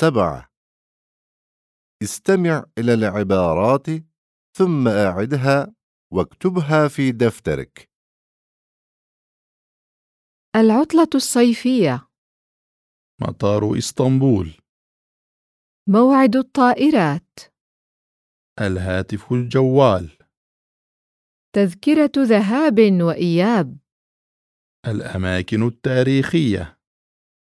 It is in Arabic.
سبعة. استمع إلى العبارات ثم أعدها واكتبها في دفترك. العطلة الصيفية. مطار إسطنبول. موعد الطائرات. الهاتف الجوال. تذكرة ذهاب وإياب. الأماكن التاريخية.